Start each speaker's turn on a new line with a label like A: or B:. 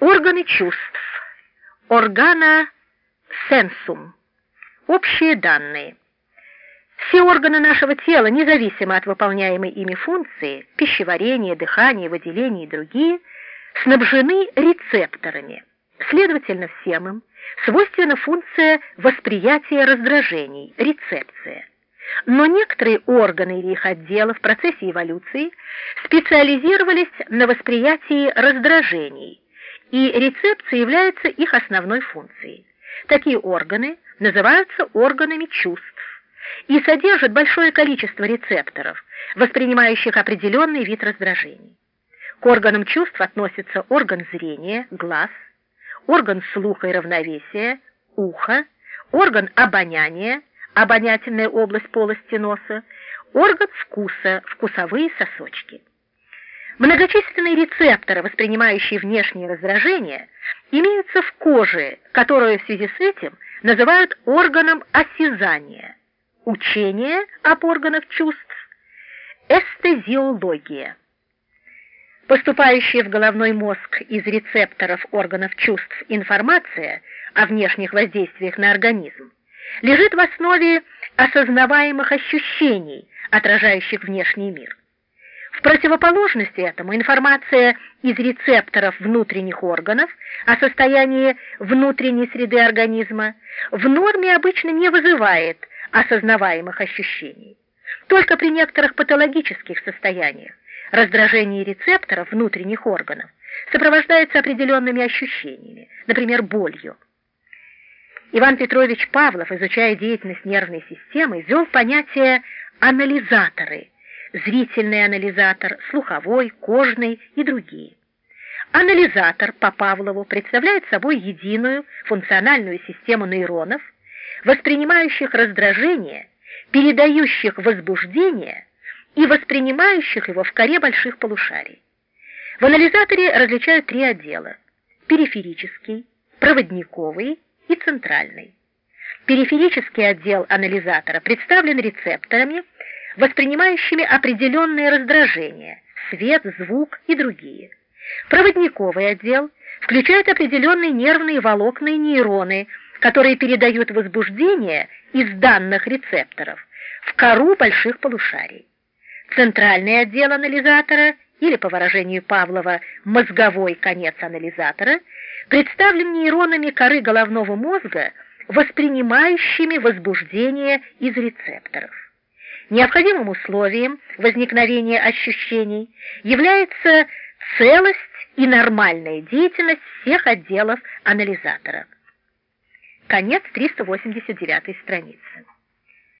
A: Органы чувств. Органа сенсум. Общие данные. Все органы нашего тела, независимо от выполняемой ими функции, пищеварение, дыхание, выделение и другие, снабжены рецепторами. Следовательно, всем им свойственна функция восприятия раздражений, рецепция. Но некоторые органы или их отделы в процессе эволюции специализировались на восприятии раздражений, и рецепция является их основной функцией. Такие органы называются органами чувств и содержат большое количество рецепторов, воспринимающих определенный вид раздражений. К органам чувств относятся орган зрения, глаз, орган слуха и равновесия, ухо, орган обоняния, обонятельная область полости носа, орган вкуса, вкусовые сосочки. Многочисленные рецепторы, воспринимающие внешние раздражения, имеются в коже, которую в связи с этим называют органом осязания. Учение об органах чувств – эстезиология. Поступающая в головной мозг из рецепторов органов чувств информация о внешних воздействиях на организм лежит в основе осознаваемых ощущений, отражающих внешний мир. В противоположность этому информация из рецепторов внутренних органов о состоянии внутренней среды организма в норме обычно не вызывает осознаваемых ощущений. Только при некоторых патологических состояниях раздражение рецепторов внутренних органов сопровождается определенными ощущениями, например, болью. Иван Петрович Павлов, изучая деятельность нервной системы, ввел понятие «анализаторы», зрительный анализатор, слуховой, кожный и другие. Анализатор по Павлову представляет собой единую функциональную систему нейронов, воспринимающих раздражение, передающих возбуждение и воспринимающих его в коре больших полушарий. В анализаторе различают три отдела – периферический, проводниковый и центральный. Периферический отдел анализатора представлен рецепторами, воспринимающими определенные раздражения – свет, звук и другие. Проводниковый отдел включает определенные нервные волокна и нейроны, которые передают возбуждение из данных рецепторов в кору больших полушарий. Центральный отдел анализатора, или, по выражению Павлова, мозговой конец анализатора, представлен нейронами коры головного мозга, воспринимающими возбуждение из рецепторов. Необходимым условием возникновения ощущений является целость и нормальная деятельность всех отделов анализатора. Конец 389 страницы.